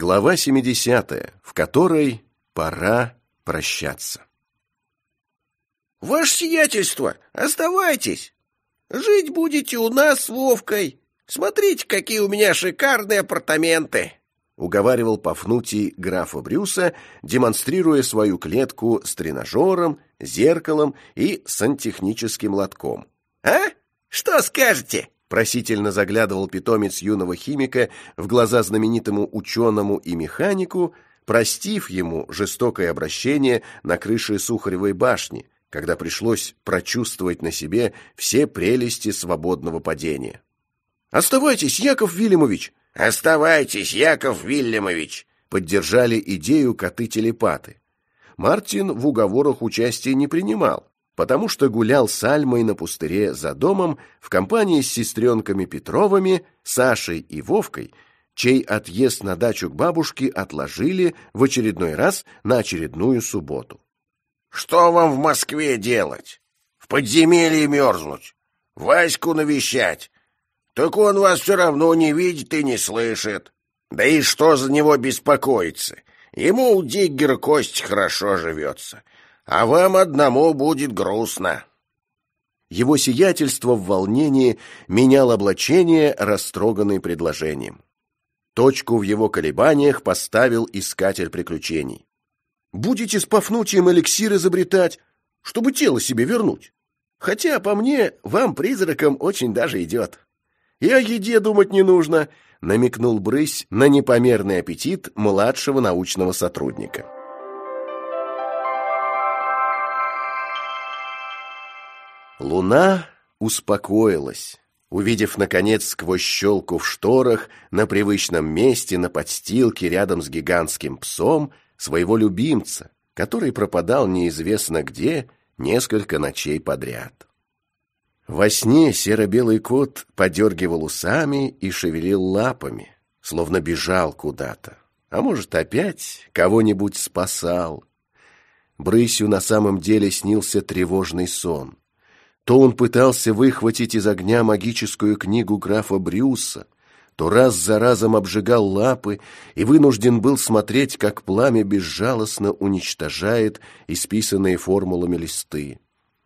Глава 70, в которой пора прощаться. «Ваше сиятельство, оставайтесь! Жить будете у нас с Вовкой. Смотрите, какие у меня шикарные апартаменты!» уговаривал Пафнутий графа Брюса, демонстрируя свою клетку с тренажером, зеркалом и сантехническим лотком. «А? Что скажете?» Просительно заглядывал питомец юного химика в глаза знаменитому ученому и механику, простив ему жестокое обращение на крыше Сухаревой башни, когда пришлось прочувствовать на себе все прелести свободного падения. «Оставайтесь, Яков Вильямович!» «Оставайтесь, Яков Вильямович!» поддержали идею коты-телепаты. Мартин в уговорах участия не принимал, потому что гулял с Альмой на пустыре за домом в компании с сестренками Петровыми, Сашей и Вовкой, чей отъезд на дачу к бабушке отложили в очередной раз на очередную субботу. «Что вам в Москве делать? В подземелье мерзнуть? Ваську навещать? Так он вас все равно не видит и не слышит. Да и что за него беспокоиться? Ему у Диггера кость хорошо живется а вам одному будет грустно». Его сиятельство в волнении менял облачение, растроганный предложением. Точку в его колебаниях поставил искатель приключений. «Будете с Пафнутием эликсир изобретать, чтобы тело себе вернуть. Хотя, по мне, вам, призракам, очень даже идет. И о еде думать не нужно», — намекнул Брысь на непомерный аппетит младшего научного сотрудника. Луна успокоилась, увидев, наконец, сквозь щелку в шторах на привычном месте на подстилке рядом с гигантским псом своего любимца, который пропадал неизвестно где несколько ночей подряд. Во сне серо-белый кот подергивал усами и шевелил лапами, словно бежал куда-то, а может, опять кого-нибудь спасал. Брысью на самом деле снился тревожный сон. То он пытался выхватить из огня магическую книгу графа Брюса, то раз за разом обжигал лапы и вынужден был смотреть, как пламя безжалостно уничтожает исписанные формулами листы.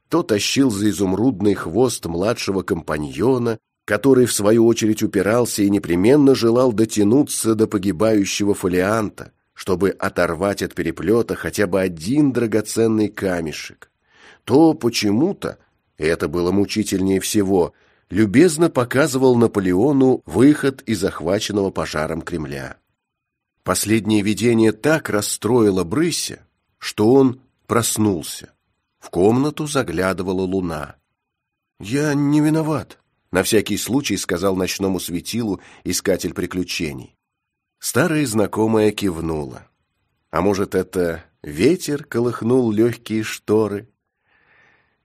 То тащил за изумрудный хвост младшего компаньона, который, в свою очередь, упирался и непременно желал дотянуться до погибающего фолианта, чтобы оторвать от переплета хотя бы один драгоценный камешек. То почему-то это было мучительнее всего, любезно показывал Наполеону выход из захваченного пожаром Кремля. Последнее видение так расстроило Брыся, что он проснулся. В комнату заглядывала луна. «Я не виноват», — на всякий случай сказал ночному светилу искатель приключений. Старая знакомая кивнула. А может, это ветер колыхнул легкие шторы?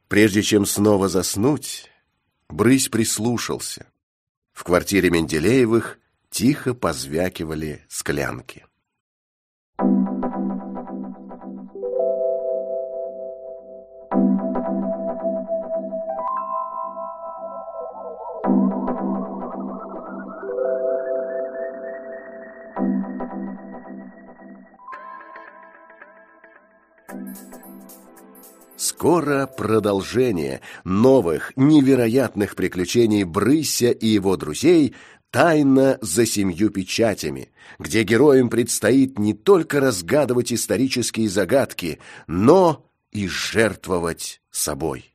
Прежде чем снова заснуть, Брысь прислушался. В квартире Менделеевых тихо позвякивали склянки. Скоро продолжение новых невероятных приключений Брыся и его друзей «Тайна за семью печатями», где героям предстоит не только разгадывать исторические загадки, но и жертвовать собой.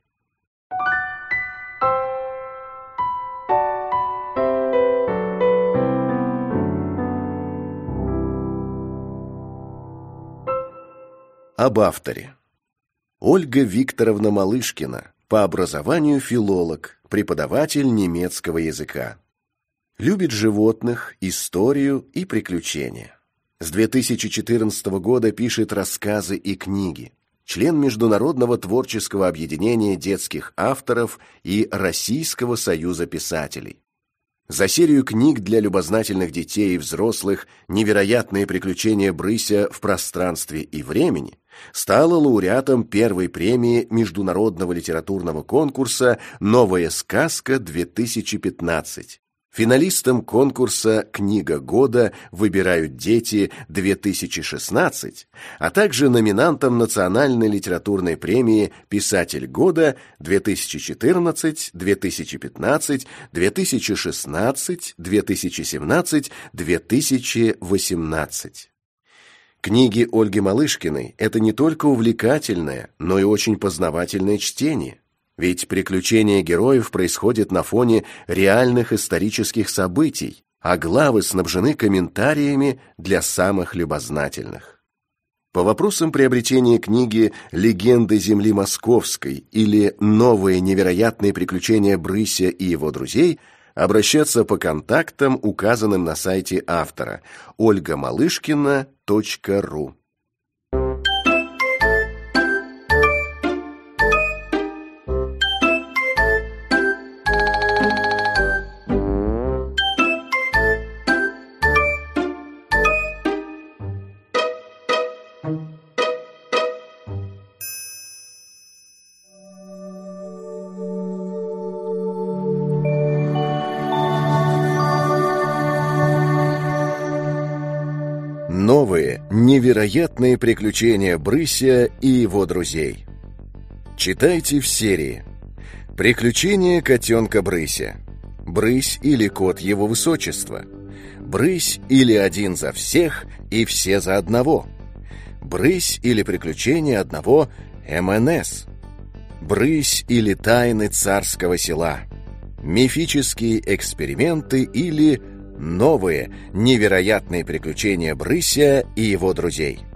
Об авторе. Ольга Викторовна Малышкина, по образованию филолог, преподаватель немецкого языка. Любит животных, историю и приключения. С 2014 года пишет рассказы и книги. Член Международного творческого объединения детских авторов и Российского союза писателей. За серию книг для любознательных детей и взрослых «Невероятные приключения Брыся в пространстве и времени» стала лауреатом первой премии Международного литературного конкурса «Новая сказка-2015», Финалистам конкурса «Книга года» выбирают «Дети-2016», а также номинантам Национальной литературной премии «Писатель года» 2014, 2015, 2016, 2017, 2018. Книги Ольги Малышкиной – это не только увлекательное, но и очень познавательное чтение. Ведь приключения героев происходят на фоне реальных исторических событий, а главы снабжены комментариями для самых любознательных. По вопросам приобретения книги «Легенды земли московской» или «Новые невероятные приключения Брыся и его друзей» обращаться по контактам, указанным на сайте автора ольгамалышкина.ру. Новые, невероятные приключения Брыся и его друзей. Читайте в серии «Приключения котенка Брыся», «Брысь или кот его высочества», «Брысь или один за всех и все за одного», «Брысь или приключения одного МНС», «Брысь или тайны царского села», «Мифические эксперименты» или Новые, невероятные приключения Брыся и его друзей –